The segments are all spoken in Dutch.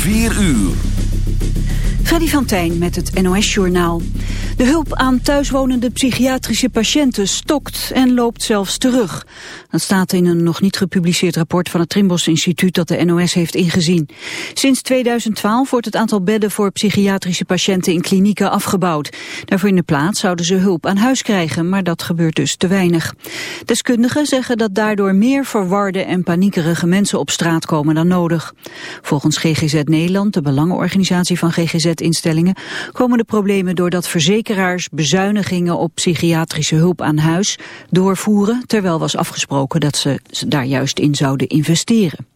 4 uur. Freddy van Tijn met het NOS-journaal. De hulp aan thuiswonende psychiatrische patiënten stokt en loopt zelfs terug. Dat staat in een nog niet gepubliceerd rapport van het Trimbos Instituut dat de NOS heeft ingezien. Sinds 2012 wordt het aantal bedden voor psychiatrische patiënten in klinieken afgebouwd. Daarvoor in de plaats zouden ze hulp aan huis krijgen, maar dat gebeurt dus te weinig. Deskundigen zeggen dat daardoor meer verwarde en paniekerige mensen op straat komen dan nodig. Volgens GGZ Nederland, de belangenorganisatie van GGZ-instellingen, komen de problemen doordat bezuinigingen op psychiatrische hulp aan huis doorvoeren, terwijl was afgesproken dat ze daar juist in zouden investeren.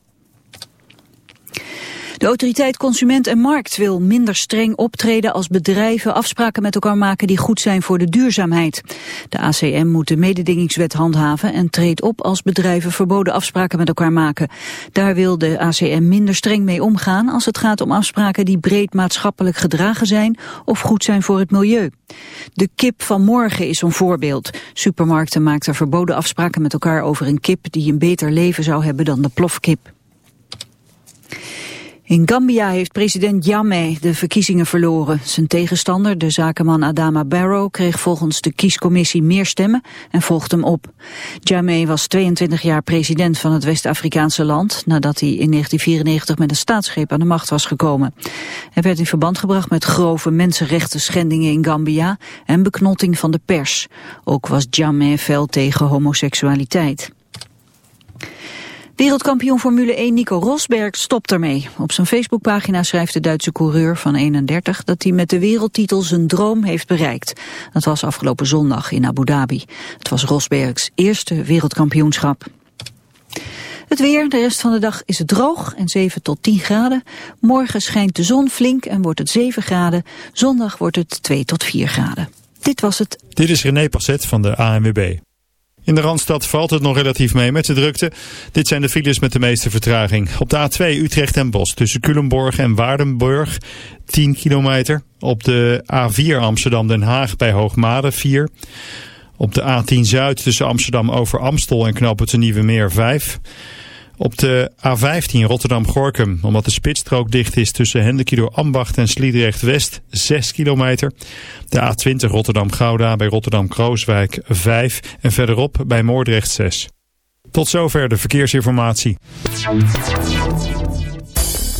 De autoriteit Consument en Markt wil minder streng optreden als bedrijven afspraken met elkaar maken die goed zijn voor de duurzaamheid. De ACM moet de mededingingswet handhaven en treedt op als bedrijven verboden afspraken met elkaar maken. Daar wil de ACM minder streng mee omgaan als het gaat om afspraken die breed maatschappelijk gedragen zijn of goed zijn voor het milieu. De kip van morgen is een voorbeeld. Supermarkten maakten verboden afspraken met elkaar over een kip die een beter leven zou hebben dan de plofkip. In Gambia heeft president Jammeh de verkiezingen verloren. Zijn tegenstander, de zakenman Adama Barrow, kreeg volgens de kiescommissie meer stemmen en volgde hem op. Jammeh was 22 jaar president van het West-Afrikaanse land, nadat hij in 1994 met een staatsgreep aan de macht was gekomen. Hij werd in verband gebracht met grove mensenrechten schendingen in Gambia en beknotting van de pers. Ook was Jammeh fel tegen homoseksualiteit. Wereldkampioen Formule 1 Nico Rosberg stopt ermee. Op zijn Facebookpagina schrijft de Duitse coureur van 31 dat hij met de wereldtitel zijn droom heeft bereikt. Dat was afgelopen zondag in Abu Dhabi. Het was Rosbergs eerste wereldkampioenschap. Het weer, de rest van de dag is het droog en 7 tot 10 graden. Morgen schijnt de zon flink en wordt het 7 graden. Zondag wordt het 2 tot 4 graden. Dit was het. Dit is René Passet van de ANWB. In de Randstad valt het nog relatief mee met de drukte. Dit zijn de files met de meeste vertraging. Op de A2 Utrecht en Bos tussen Culemborg en Waardenburg 10 kilometer. Op de A4 Amsterdam-Den Haag bij Hoogmade 4. Op de A10 Zuid tussen Amsterdam over Amstel en Knoop het Nieuwe Meer 5. Op de A15 Rotterdam-Gorkum, omdat de spitsstrook dicht is tussen Hendekido Ambacht en Sliedrecht-West, 6 kilometer. De A20 Rotterdam-Gouda bij Rotterdam-Krooswijk, 5 en verderop bij Moordrecht 6. Tot zover de verkeersinformatie.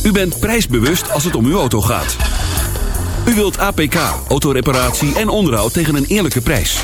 U bent prijsbewust als het om uw auto gaat. U wilt APK, autoreparatie en onderhoud tegen een eerlijke prijs.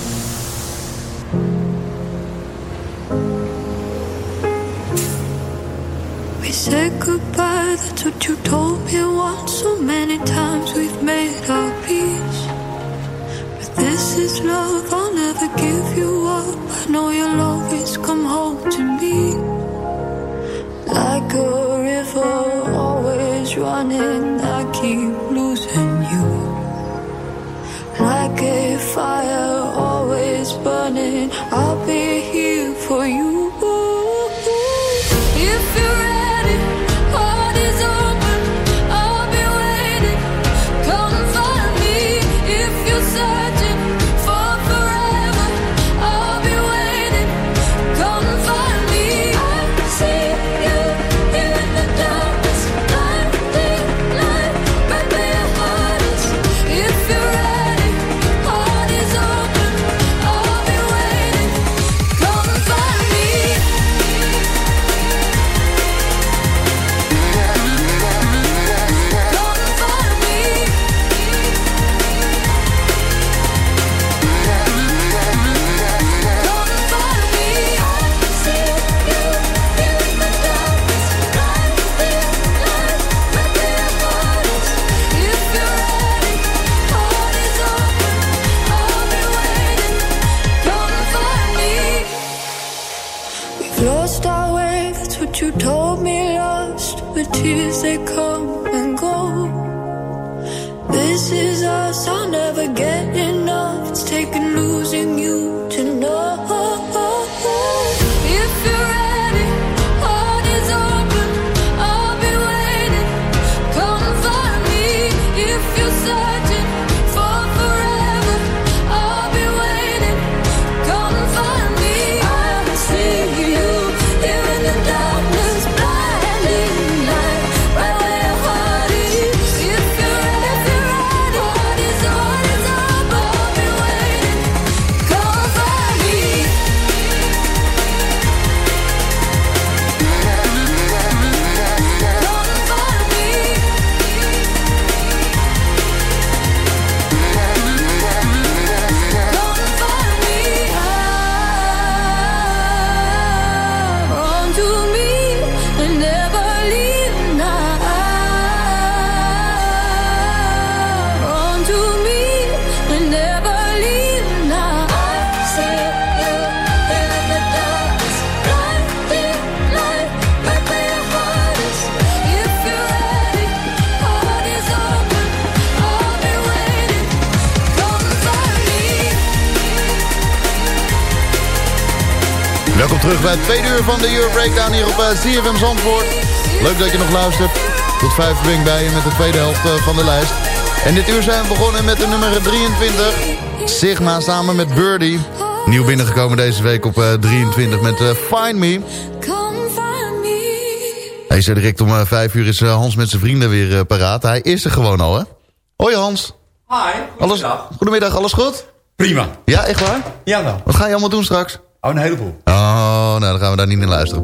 Said goodbye, that's what you told me once. So many times we've made our peace. But this is love, I'll never give you up. I know you'll always come home to me. Like a river, always running, I keep losing you. Like a fire, always burning, I'll be here for you. Bij het tweede uur van de Euro Breakdown hier op eh, CFM Zandvoort. Leuk dat je nog luistert. Tot vijf ben ik bij je met de tweede helft eh, van de lijst. En dit uur zijn we begonnen met de nummer 23. Sigma samen met Birdie. Nieuw binnengekomen deze week op eh, 23 met eh, Find Me. Come find me. Hij zei direct om eh, vijf uur is eh, Hans met zijn vrienden weer eh, paraat. Hij is er gewoon al, hè? Hoi Hans. Hi, Alles, goedemiddag, alles goed? Prima. Ja, echt waar? Jawel. Wat ga je allemaal doen straks? Oh, een heleboel. Oh, nou, dan gaan we daar niet naar luisteren.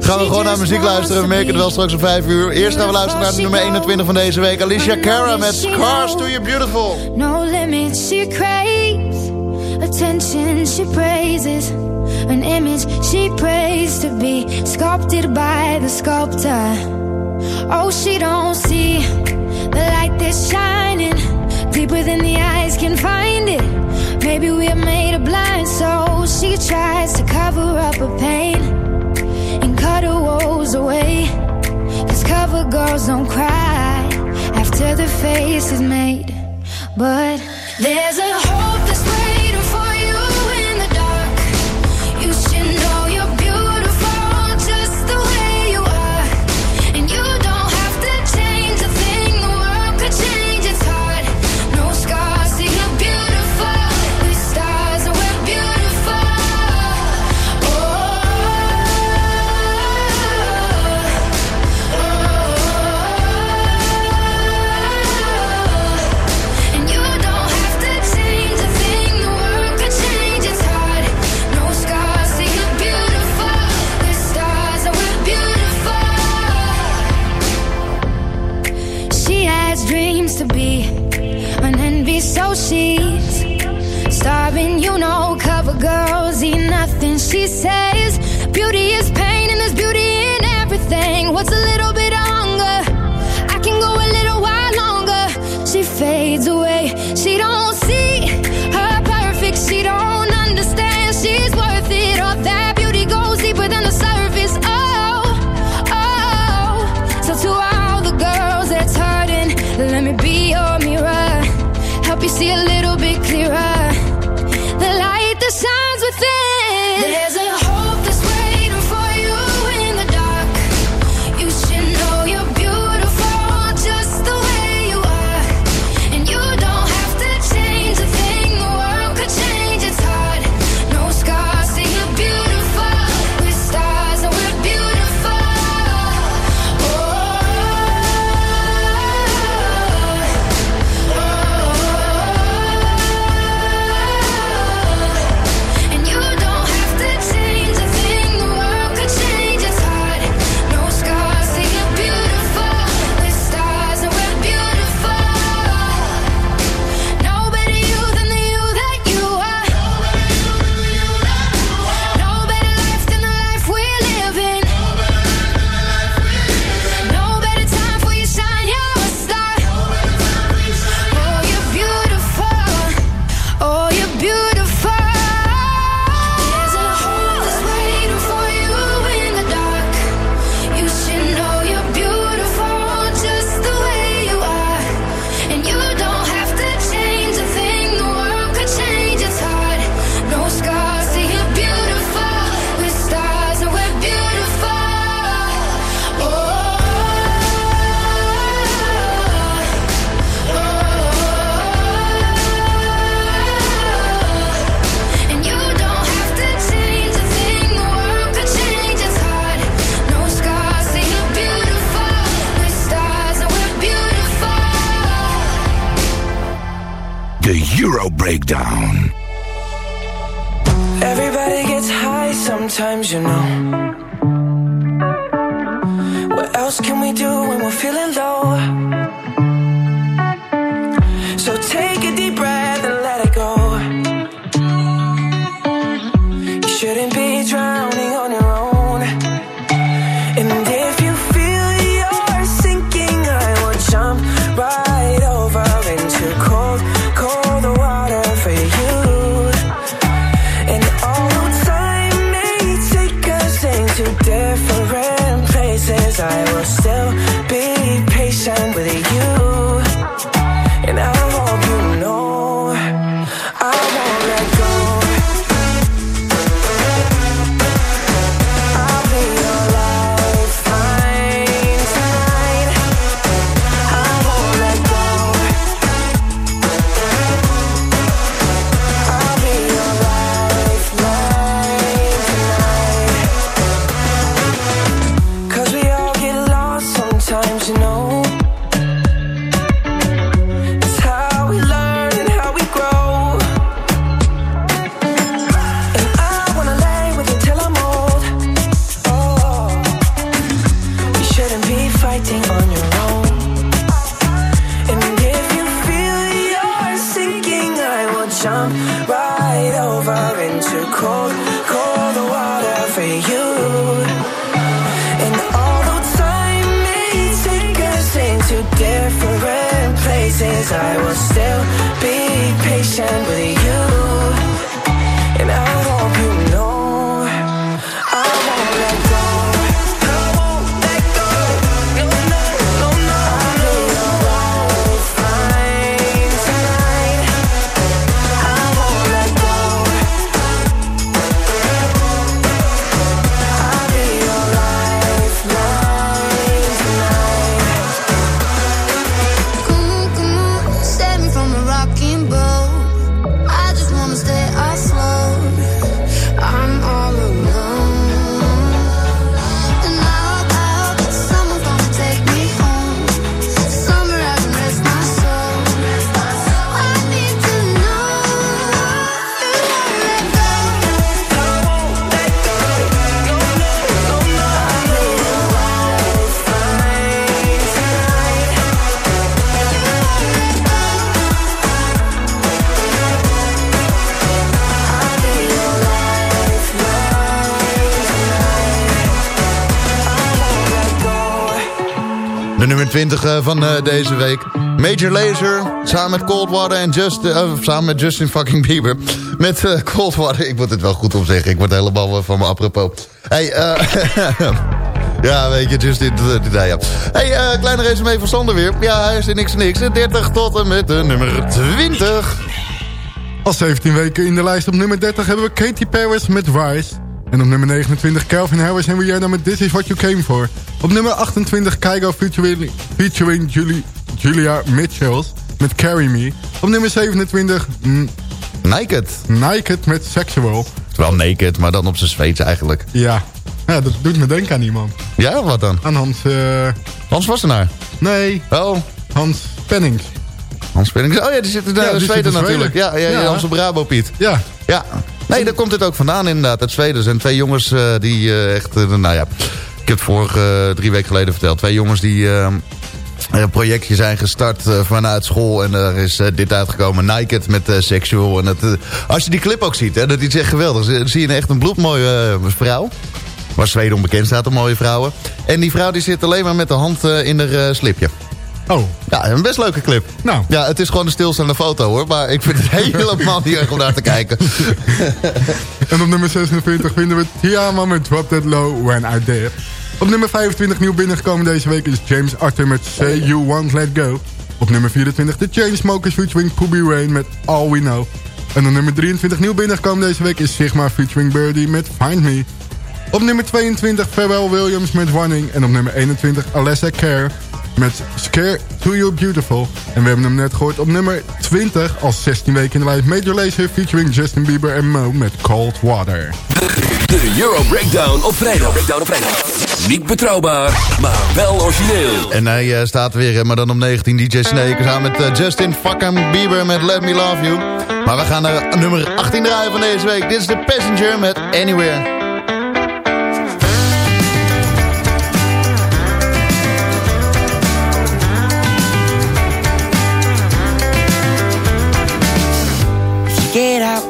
Gaan we gewoon naar muziek luisteren. We merken het wel straks om 5 uur. Eerst gaan we luisteren naar de nummer 21 van deze week. Alicia Cara met Scars to You Beautiful. No limit, she craves attention, she praises an image she prays to be sculpted by the sculptor. Oh, she don't see the light that's shining deeper than the eyes can find it. Maybe we're made of blind, so she tries to cover up her pain and cut her woes away. Cause cover girls don't cry after the face is made. But there's a hope She says when we're feeling low? 20 eh, van eh, deze week. Major Lazer, samen met Coldwater en Just, eh, samen met Justin fucking Bieber. Met eh, Coldwater, ik moet het wel goed opzeggen. Ik word helemaal van me apropos. Hey, eh... ja, weet je, Justin, dit. Hey, eh, kleine resume van Sander weer. Ja, hij is in niks niks. 30 tot en met nummer 20. Al 17 weken in de lijst op nummer 30 hebben we Katy Perry met Rise. En op nummer 29 Calvin Harris en Rihanna met This Is What You Came For. Op nummer 28 Kygo featuring, featuring Julie, Julia Mitchells met Carry Me. Op nummer 27 mm, Naked. Naked met Sexual. Wel naked, maar dan op zijn Zweeds eigenlijk. Ja. ja, dat doet me denken aan iemand. Ja, wat dan? Aan Hans... eh, Hans Wassenaar. nee, Oh, Hans Pennings. Hans Pennings. Oh ja, die zit in Ja, die Zweden zit natuurlijk. Ja, ja, ja, Ja. onze Brabo Piet. Ja, Ja. Nee, daar komt het ook vandaan inderdaad. Uit Zweden zijn twee jongens eh, die eh, echt... eh, nou ja, heb het vorige eh, drie weken geleden verteld. Twee jongens die... eh, een projectje zijn gestart eh, vanuit school. En er is dit uitgekomen. Naked met Sexual. En als je die clip ook ziet, hè, dat is echt geweldig. Dan zie je echt een bloedmooie vrouw. Waar Zweden onbekend staat, een mooie vrouwen. En die vrouw die zit alleen maar met de hand in haar slipje. Oh, Ja, een best leuke clip. nou. Ja, het is gewoon een stilstaande foto hoor. Maar ik vind het helemaal niet erg om naar te kijken. En op nummer 46 vinden we Tiama met Drop That Low When I Dip. Op nummer 25 nieuw binnengekomen deze week is James Arthur met Say You Won't Let Go. Op nummer 24 de Chainsmokers featuring Poobie Rain met All We Know. En op nummer 23 nieuw binnengekomen deze week is Sigma featuring Birdie met Find Me. Op nummer 22 Pharrell Williams met Running. En op nummer 21 Alessa Care met Scare To You Beautiful. En we hebben hem net gehoord op nummer 20 als 16 weken in de lijst. Major Lazer featuring Justin Bieber en Mo met Cold Water. De Euro Breakdown op vrijdag. Breakdown op vrijdag. Niet betrouwbaar, maar wel origineel. En hij eh, staat weer, eh, maar dan om 19 DJ Snake. Samen met eh, Justin fucking Bieber met Let Me Love You. Maar we gaan naar nummer 18 draaien van deze week. Dit is de Passenger met Anywhere.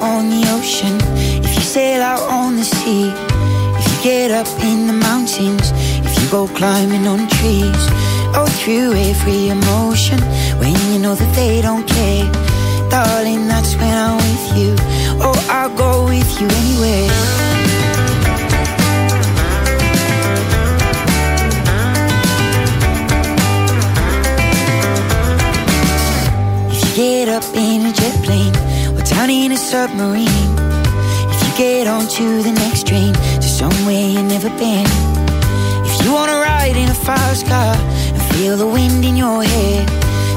On the ocean, if you sail out on the sea, if you get up in the mountains, if you go climbing on trees, oh, through every emotion, when you know that they don't care, darling, that's when I'm with you. Oh, I'll go with you anywhere. Get up in a jet plane or down in a submarine, if you get onto the next train to somewhere you've never been, if you wanna ride in a fast car and feel the wind in your hair,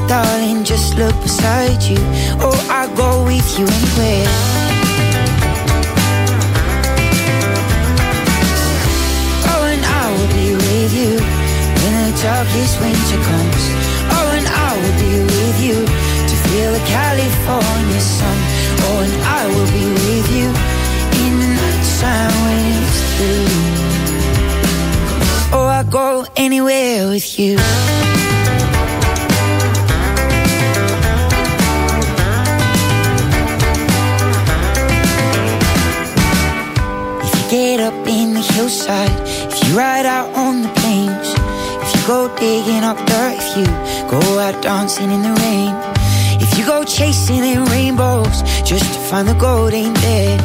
darling, just look beside you. Oh, I'll go with you anywhere. Oh, and I will be with you when the darkest winter comes. Oh, and I will be with you to feel the California sun. And I will be with you in the nighttime when it's through. Oh, I'll go anywhere with you. If you get up in the hillside, if you ride out on the plains, if you go digging up dirt, if you go out dancing in the rain, you go chasing in rainbows just to find the gold ain't there,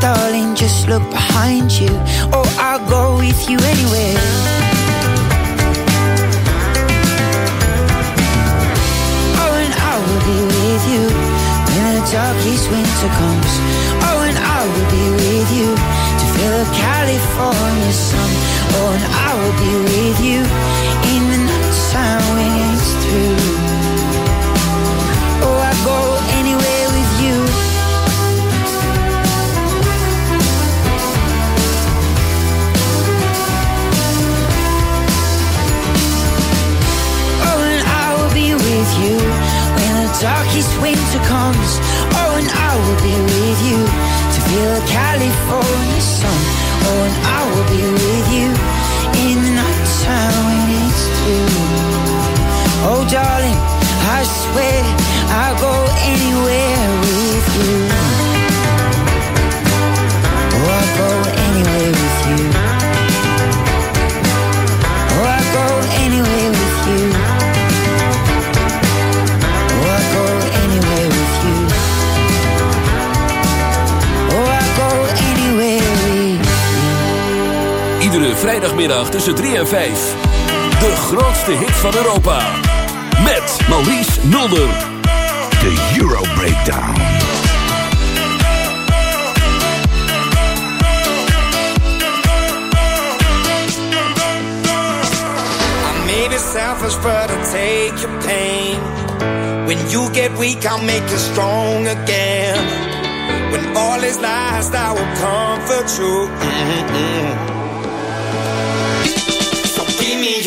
darling, just look behind you. Oh, I'll go with you anywhere. Oh, and I will be with you when the darkest winter comes. Oh, and I will be with you to feel the California sun. Oh, and I will be with you darkest winter comes. Oh, and I will be with you to feel the California sun. Oh, and I will be with you in the nighttime when it's through. Oh, darling, I swear I'll go anywhere vrijdagmiddag tussen 3 en 5. De grootste hit van Europa. Met Maurice Mulder. De Euro Breakdown. I may be selfish, but I take your pain. When you get weak, I'll make you strong again. When all is lost, I will comfort you. Mm-mm. So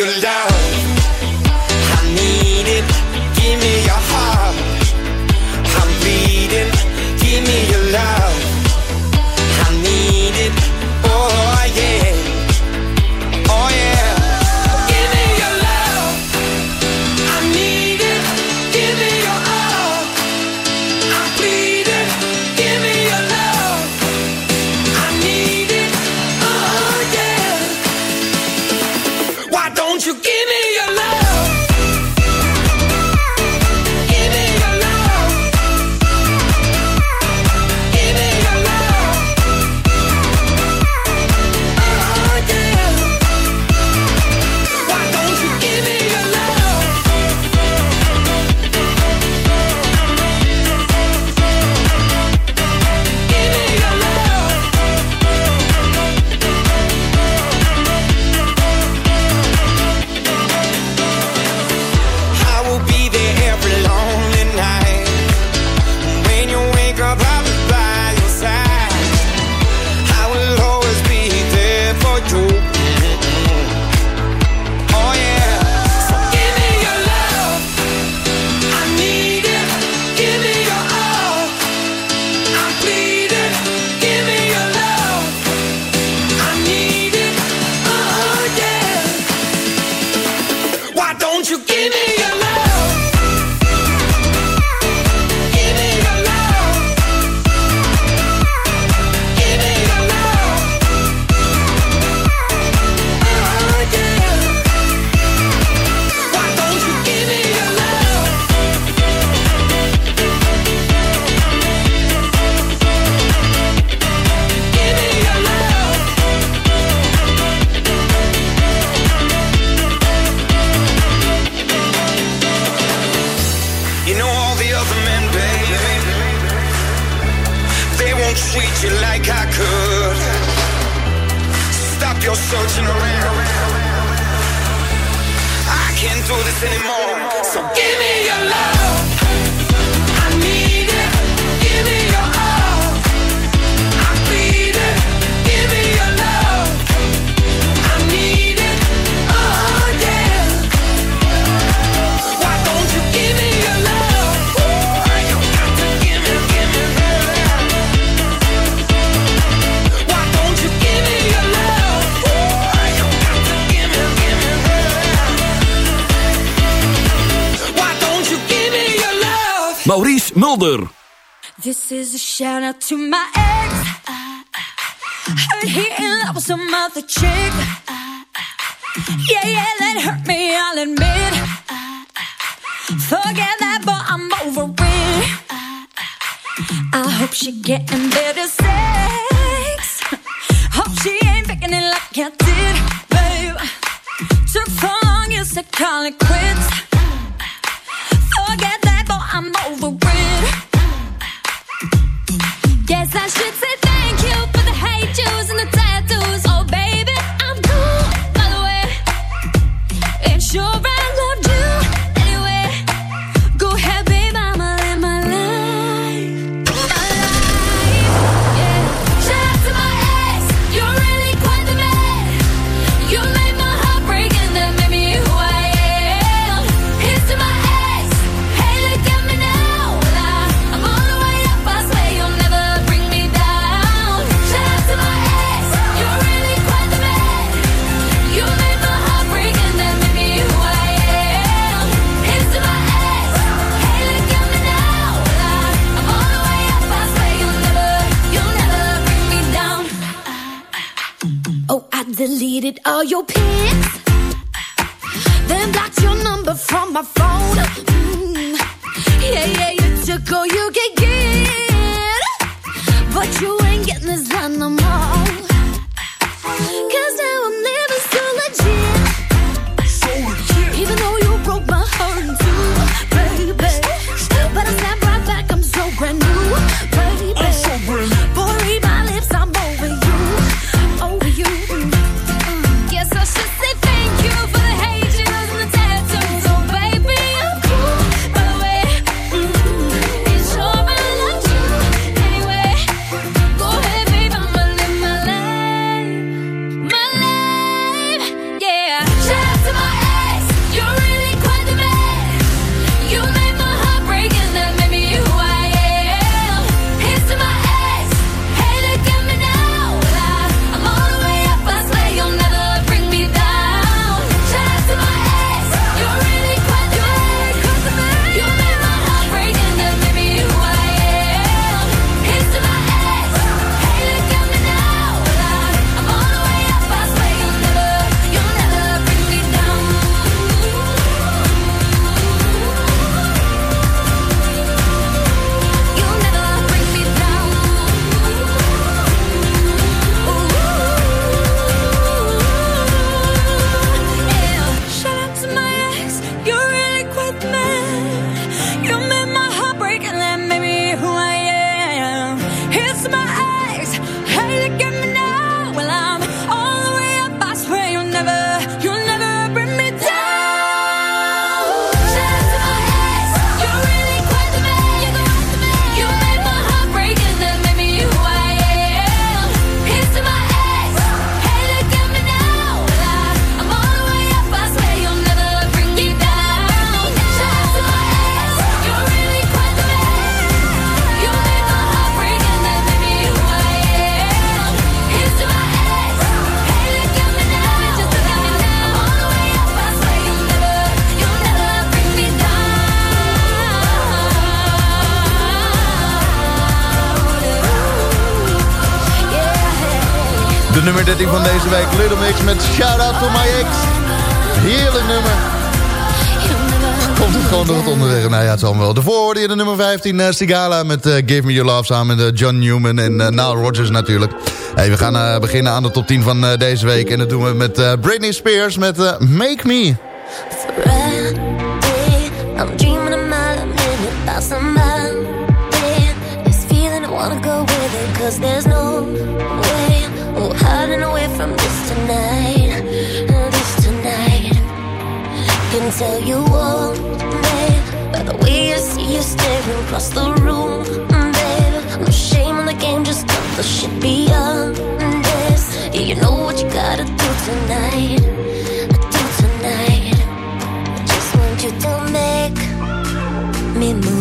give me Maurice Mulder. This is a shout out to my ex. Heard he in love with some other chick. Yeah, yeah, that hurt me, I'll admit. Forget that, but I'm over it. I hope she getting better sex. Hope she ain't picking it like I did, babe. Took so long, you said call it quits. Forget that. I'm over deleted all your pics, then blocked your number from my phone. Mm. Yeah, yeah, you took all you could get, but you ain't getting this done no more. Cause now I'm living. De nummer 13 van deze week, Little Mix met Shout Out To My Ex. Heerlijk nummer. Komt het gewoon door het onderweg? Nou ja, het zal wel. Daarvoor hoorde je de nummer 15, eh, Sigala met eh, Give Me Your Love... samen met eh, John Newman en eh, Nile Rodgers natuurlijk. Hey, we gaan beginnen aan de top 10 van deze week. En dat doen we met Britney Spears met Make Me. I'm there's no hiding away from this tonight. Mm, this tonight. Can tell you all, babe, by the way I see you staring across the room, babe. No shame in the game, just cut the shit beyond this. Yeah, you know what you gotta do tonight. Do tonight. I just want you to make me move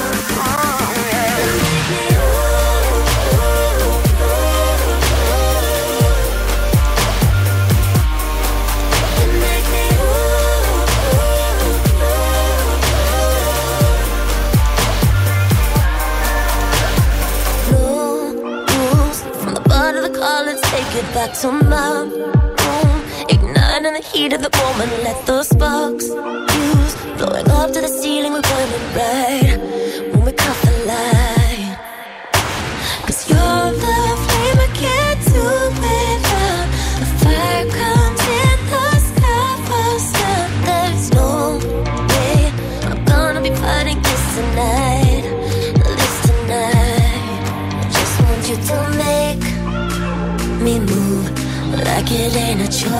It back to my room. Igniting the heat of the moment. Let the sparks fuse. Blowing up to the ceiling. We're burning bright when we cut the light. Cause you're the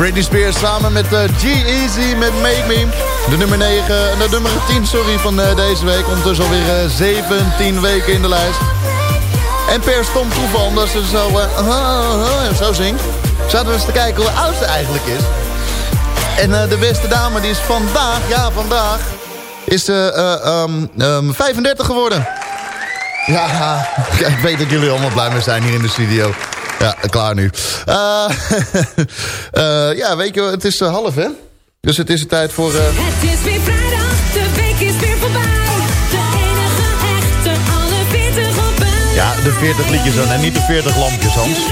Britney Spears samen met eh, G-Eazy met Make Me. De nummer 9, de nummer 10 sorry, van eh, deze week. Ondertussen alweer eh, 17 weken in de lijst. En per stom toeval, omdat ze zo, eh, zo zingt... zaten we eens te kijken hoe oud ze eigenlijk is. En eh, de beste dame die is vandaag, ja vandaag... is eh, eh, ehm, ehm, 35 geworden. Ja, ik weet dat jullie allemaal blij mee zijn hier in de studio. Ja, klaar nu. Eh, eh, ja, weet je, het is eh, half, hè? Dus het is de tijd voor... eh, Het is weer vrijdag, de week is weer voorbij. De enige echte, alle 40 op een ja, de 40 liedjes dan en niet de 40 lampjes, Hans. Op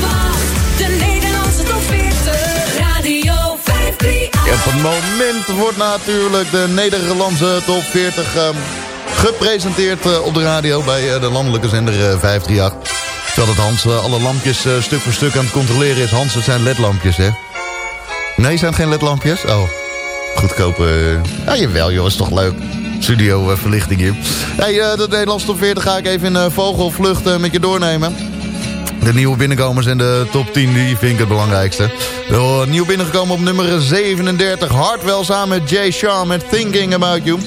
wacht. De Nederlandse top 40, Radio 538. Ja, op het moment wordt natuurlijk de Nederlandse top 40 ehm, gepresenteerd eh, op de radio bij eh, de landelijke zender eh, 538. Terwijl dat Hans eh, alle lampjes eh, stuk voor stuk aan het controleren is. Hans, het zijn ledlampjes, hè? Nee, zijn geen ledlampjes? Oh, goedkope... eh, Ja, jawel, joh, is toch leuk. Studio eh, verlichting hier. Hey, eh, de Nederlandse top 40 ga ik even in eh, vogelvlucht eh, met je doornemen. De nieuwe binnenkomers en de top 10, die vind ik het belangrijkste. Nieuw binnengekomen op nummer 37. Hartwell samen met Jay Sean met Thinking About You.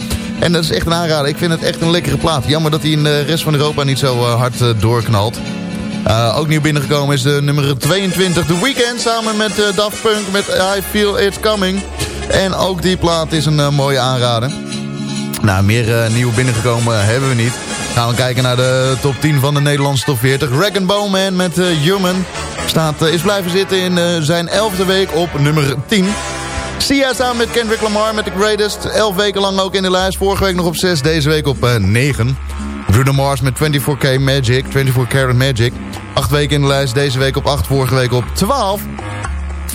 En dat is echt een aanrader. Ik vind het echt een lekkere plaat. Jammer dat hij in de rest van Europa niet zo eh, hard eh, doorknalt. Uh, ook nieuw binnengekomen is de nummer 22. The Weeknd samen met Daft Punk met I Feel It's Coming. En ook die plaat is een mooie aanrader. Nou, meer nieuw binnengekomen hebben we niet. Gaan we kijken naar de top 10 van de Nederlandse top 40. Rag Bowman met Human staat, is blijven zitten in zijn 11e week op nummer 10. Sia samen met Kendrick Lamar met The Greatest. 11 weken lang ook in de lijst. Vorige week nog op 6, deze week op 9. Bruno Mars met 24K Magic, 24 Karat Magic. 8 weken in de lijst, deze week op 8, vorige week op 12.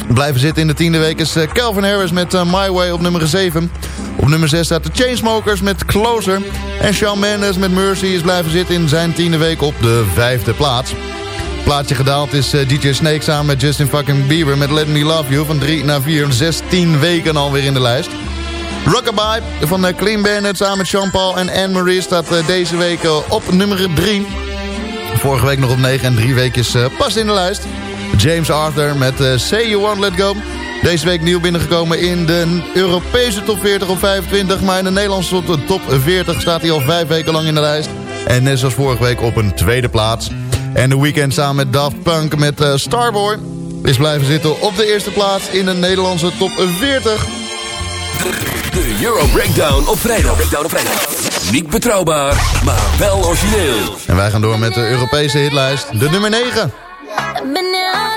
Blijven zitten in de tiende week is Calvin Harris met uh, My Way op nummer 7. Op nummer 6 staat de Chainsmokers met Closer. En Shawn Mendes met Mercy is blijven zitten in zijn tiende week op de vijfde plaats. Plaatje gedaald is uh, DJ Snake samen met Justin fucking Bieber met Let Me Love You van 3 naar 4. 16 weken alweer in de lijst. Rockabye van uh, Clean Bandit samen met Jean-Paul en Anne-Marie staat uh, deze week op nummer 3. Vorige week nog op 9 en drie weekjes pas in de lijst. James Arthur met Say You Won't Let Go. Deze week nieuw binnengekomen in de Europese top 40 op 25. Maar in de Nederlandse top 40 staat hij al vijf weken lang in de lijst. En net zoals vorige week op een tweede plaats. En de weekend samen met Daft Punk met Starboy is blijven zitten op de eerste plaats in de Nederlandse top 40. De Euro Breakdown op vrijdag. Breakdown op vrijdag. Niet betrouwbaar, maar wel origineel. En wij gaan door met de Europese hitlijst. De nummer 9. I've been there all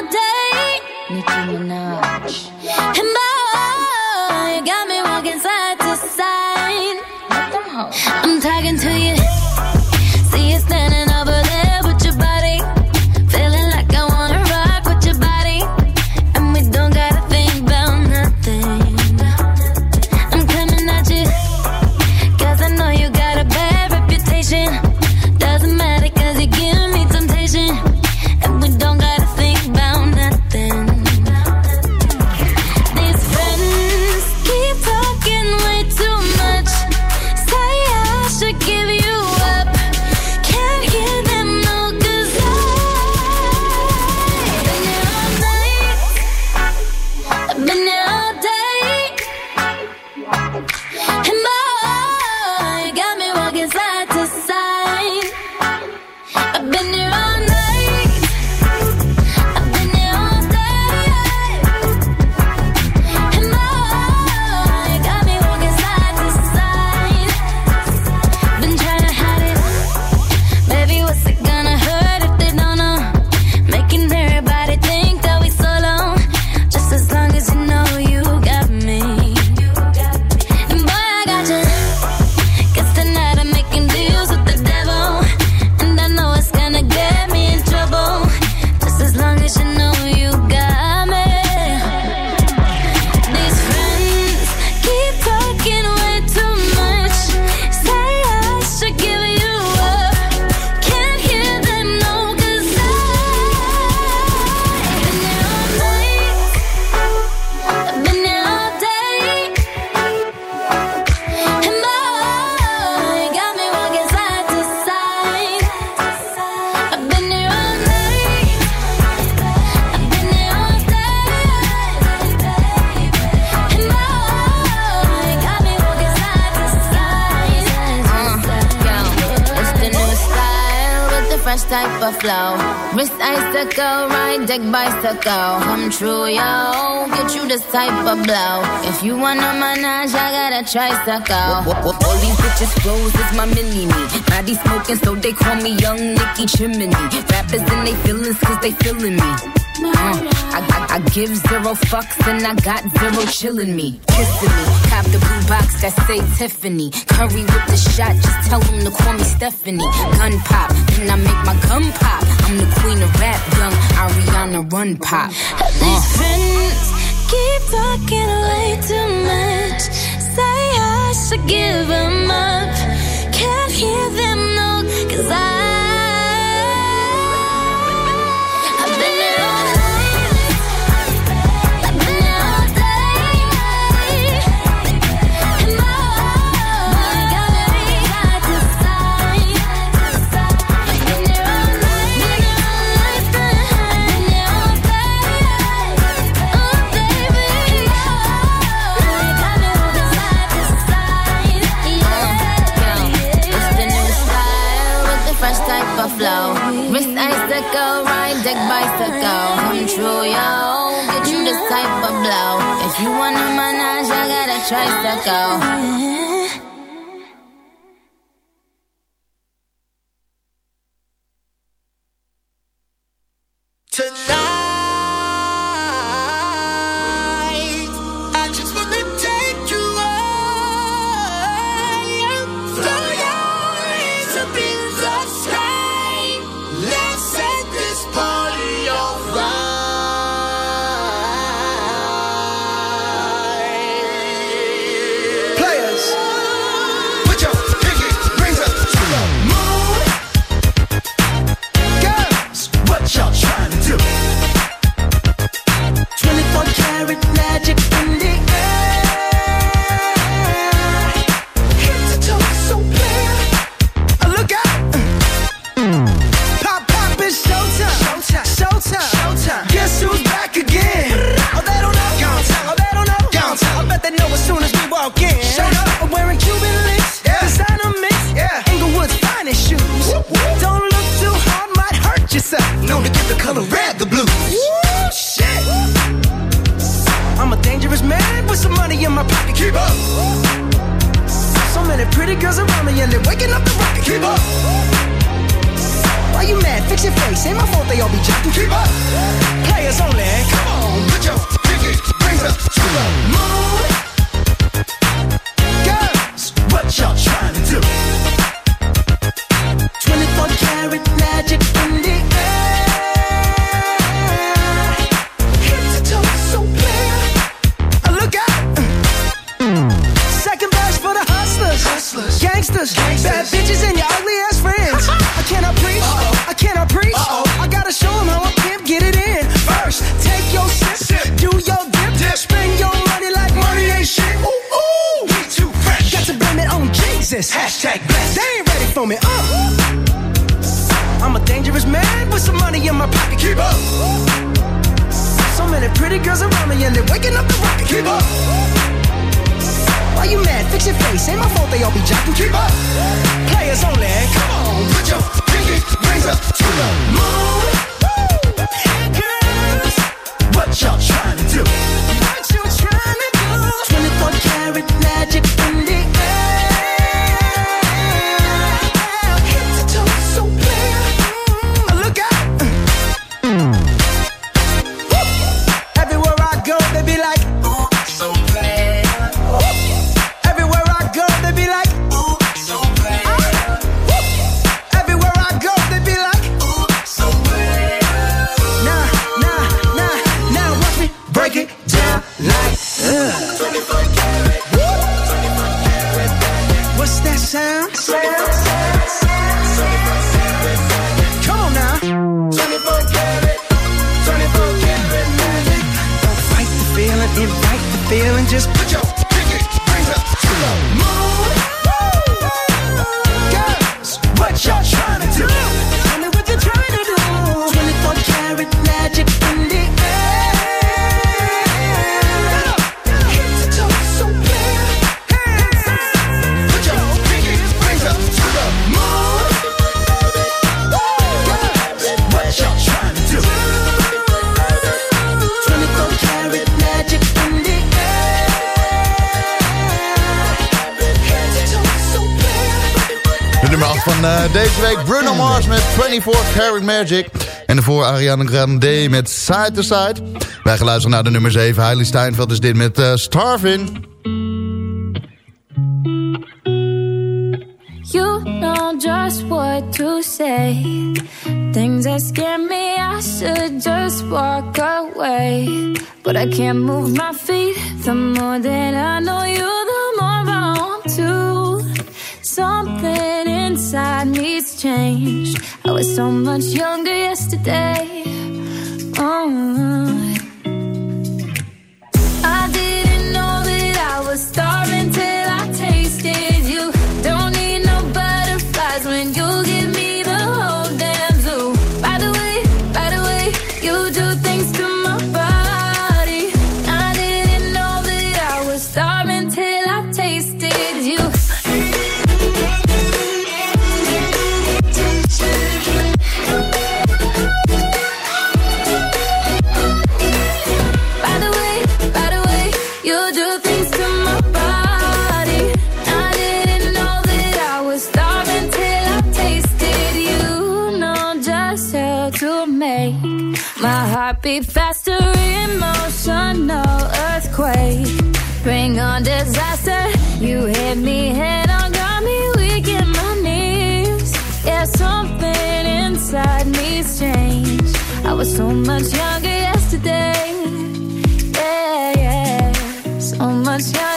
tricycle. All these bitches flows is my mini me. Body smoking, so they call me Young Nicky Chimney. Rappers and they feelings, cause they feeling me. Uh, I, I, I give zero fucks and I got zero chillin' me. Kissing me. Cop the blue box that say Tiffany. Curry with the shot, just tell them to call me Stephanie. Gun pop, then I make my gun pop. I'm the queen of rap, young Ariana Run Pop. These friends keep talking way too much. Should give them up. Can't hear them no, cause I. tonight. Magic. En daarvoor Ariana Grande met Side to Side. Wij gaan luisteren naar de nummer 7. Hailey Steinfeld is dit met eh, Starvin. You know just what to say. Things that scare me, I should just walk away. But I can't move my feet. The more that I know you, the more I want to. Something inside needs change. I was so much younger yesterday. Oh. I didn't know that I was. Starting was so much younger yesterday. Yeah, yeah. So much younger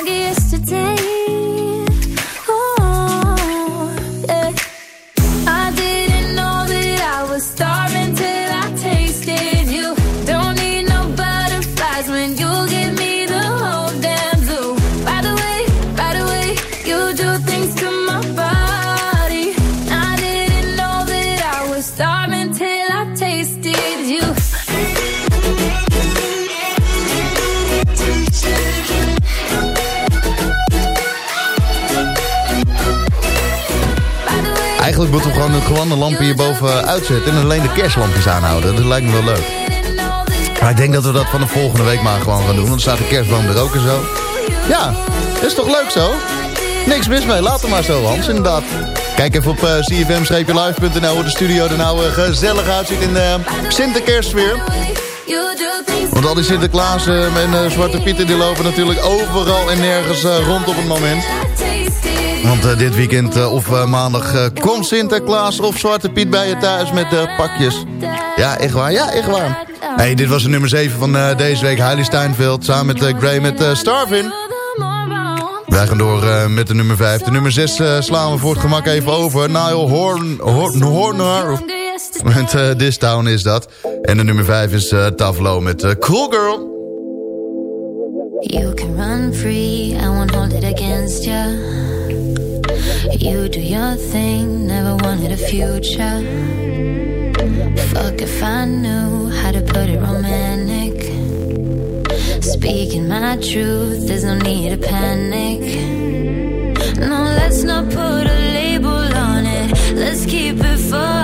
Moeten we gewoon een gewone hierboven uitzetten... en alleen de kerstlampjes aanhouden. Dat lijkt me wel leuk. Maar ik denk dat we dat van de volgende week maar gewoon gaan doen. Want dan staat de kerstboom er ook en zo. Ja, is toch leuk zo? Niks mis mee, laat hem maar zo, Hans, inderdaad. Kijk even op uh, cfm-live.nl hoe de studio er nou eh, gezellig uitziet in de Sinterkerstsfeer. Want al die Sinterklaas eh, en eh, Zwarte Pieten die lopen natuurlijk overal en nergens eh, rond op het moment. Want eh, dit weekend eh, of eh, maandag komt Sinterklaas of Zwarte Piet bij je thuis met pakjes. Ja, echt waar. Ja, echt waar. Hey, dit was de nummer 7 van deze week. Hailey Steinfeld samen met Gray met Starvin. Wij gaan door met de nummer 5. De nummer 6 eh, slaan we voor het gemak even over. Nile Horn, Horn, Horner. Met This Town is dat. En de nummer 5 is Tavlo met Cool Girl. You can run free, I won't hold it against you. You do your thing, never wanted a future. Fuck if I knew how to put it romantic. Speaking my truth, there's no need to panic. No, let's not put a label on it. Let's keep it fun.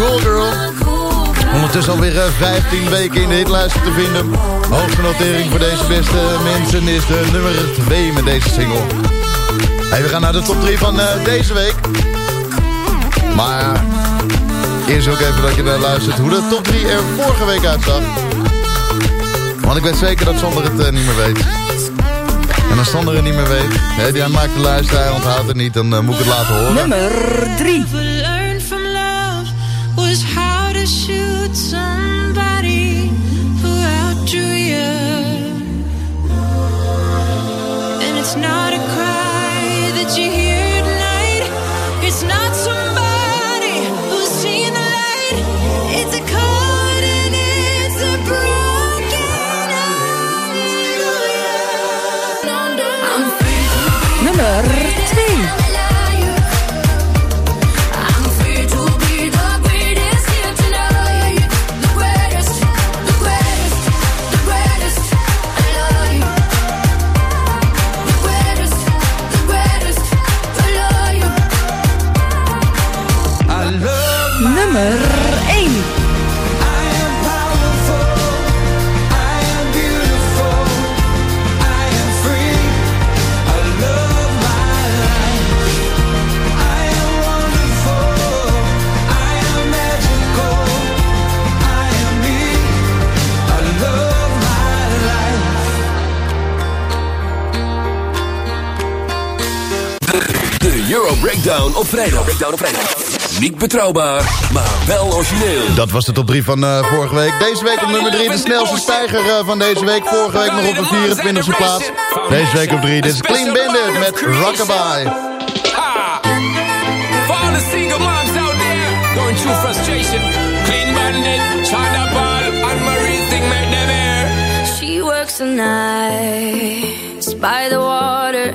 Cool Girl. Ondertussen alweer eh, 15 weken in de hitlijsten te vinden. Hoogste notering voor deze beste mensen is de nummer 2 met deze single. Hey, we gaan naar de top 3 van eh, deze week. Maar eerst ook even dat je naar luistert hoe de top 3 er vorige week uitzag. Want ik weet zeker dat Zonder het eh, niet meer weet. En als Sander het niet meer weet. Hè, die hij maakt de lijst, hij onthoudt het niet. Dan eh, moet ik het laten horen. Nummer 3. Op vrijdag. Breakdown op vrijdag. Niet betrouwbaar, maar wel origineel. Dat was de top 3 van eh, vorige week. Deze week op nummer 3 de snelste stijger eh, van deze week. Vorige week nog op de 24e plaats. Deze week op 3. Dit is Clean Bandit met Rockabye. For all the single moms out there going through frustration, clean bandit, China ball, and Marie thing make them air. She works the nights by the water.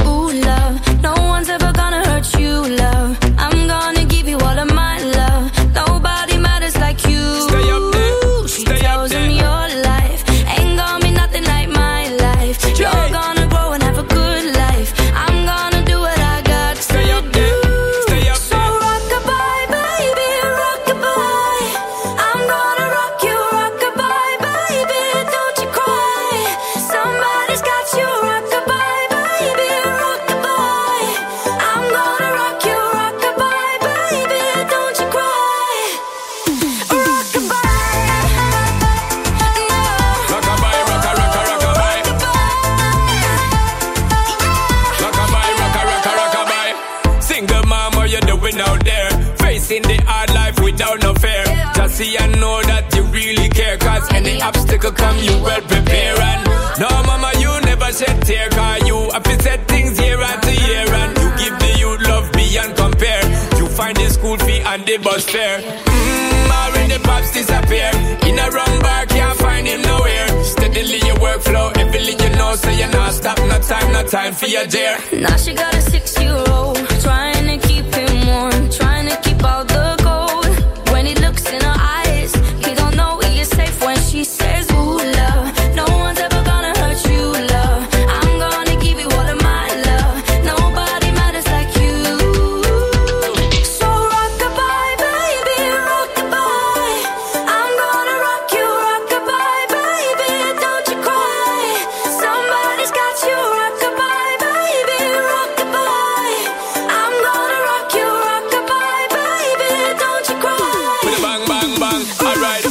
alright.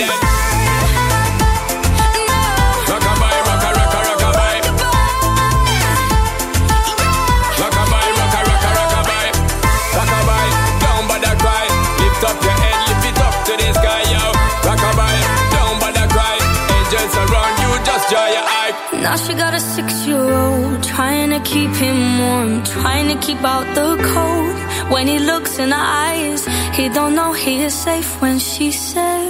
Rockabye, rocka, rocka, rockabye. Rockabye, rocka, rocka, rockabye. Rockabye, down by the cry. Lift up your head, lift it up to the sky. Rockabye, down by the cry. Angels around you, just dry your. Now she got a six-year-old trying to keep him warm, trying to keep out the cold. When he looks in her eyes, he don't know he is safe when she says.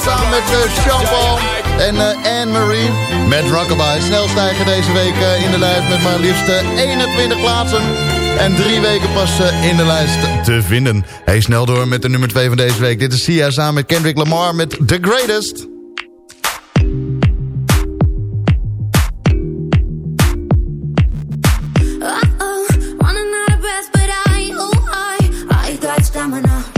samen met eh, Jean-Paul en eh, Anne-Marie. Met Rockabye. Snelstijger deze week eh, in de lijst met maar liefst 21 plaatsen. En drie weken pas in de lijst te vinden. Hey, snel door met de nummer 2 van deze week. Dit is Sia samen met Kendrick Lamar met The Greatest. stamina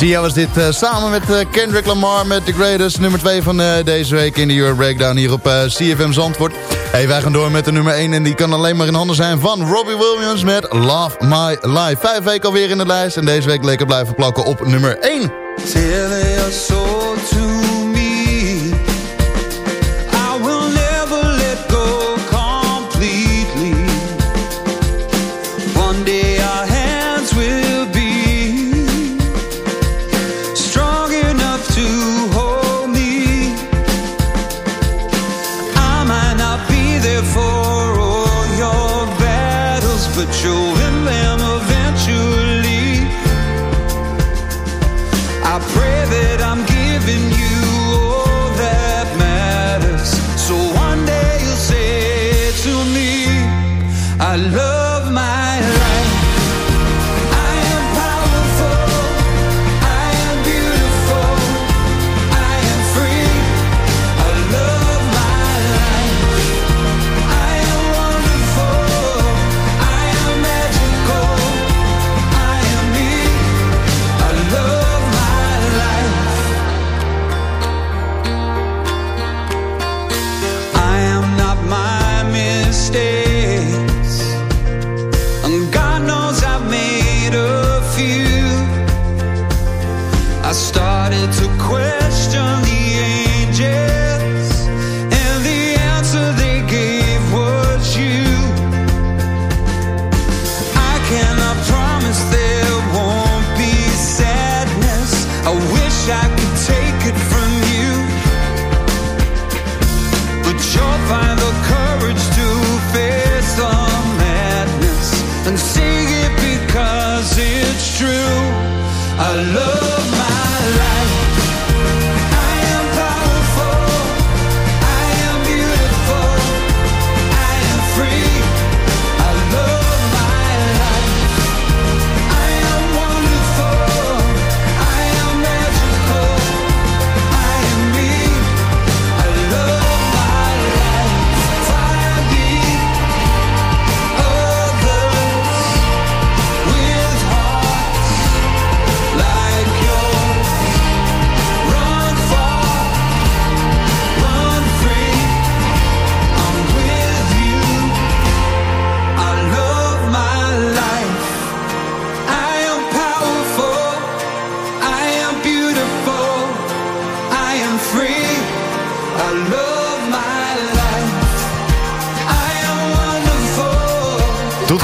Sia was dit eh, samen met eh, Kendrick Lamar met The Greatest. Nummer 2 van eh, deze week in de Euro Breakdown hier op CFM Zandvoort. Hey, wij gaan door met de nummer 1 en die kan alleen maar in handen zijn van Robbie Williams met Love My Life. Vijf weken alweer in de lijst en deze week lekker blijven plakken op nummer 1. I love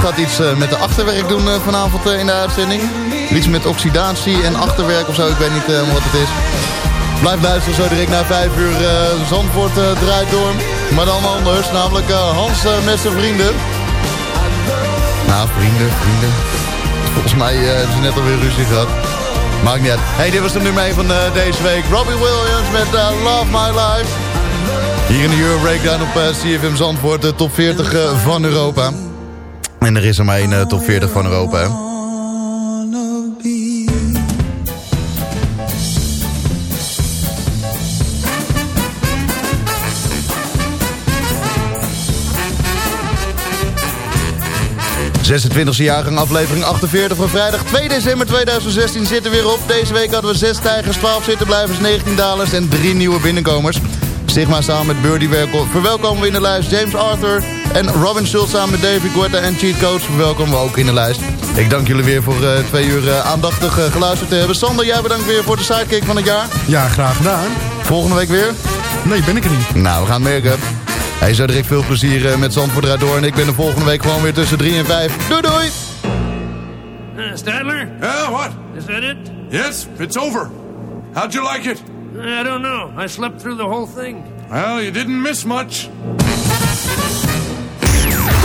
gaat iets eh, met de achterwerk doen eh, vanavond eh, in de uitzending. Iets met oxidatie en achterwerk of zo, ik weet niet wat het is. Blijf luisteren zo direct na 5 uur. Zandvoort draait door. Maar dan anders, namelijk Hans met zijn vrienden. Nou, vrienden, vrienden. Volgens mij hebben ze net alweer ruzie gehad. Maakt niet uit. Hey, dit was de nummer 1 van deze week. Robbie Williams met Love My Life. Hier in de Euro Breakdown op CFM Zandvoort, de top 40 eh, van Europa. En er is er maar één eh, top 40 van Europa, hè. ...26e jaargang aflevering 48 van vrijdag 2 december 2016 zitten weer op. Deze week hadden we 6 stijgers, 12 zittenblijvers, 19 dalers en 3 nieuwe binnenkomers. Stigma samen met Birdie verwelkomen we in de lijst James Arthur... en Robin Schultz samen met David Guetta en Cheat Codes verwelkomen we ook in de lijst. Ik dank jullie weer voor eh, twee uur eh, aandachtig eh, geluisterd te hebben. Sander, jij bedankt weer voor de sidekick van het jaar. Ja, graag gedaan. Volgende week weer? Nee, ben ik er niet. Nou, we gaan het merken. Hey, zo direct veel plezier eh, met Zandvoort eruit door. En ik ben de volgende week gewoon weer tussen 3 en 5. Doei doei! Uh, Stadler? Yeah, what? Is that it? Yes, it's over. How'd you like it? I don't know. I slept through the whole thing. Well, you didn't miss much.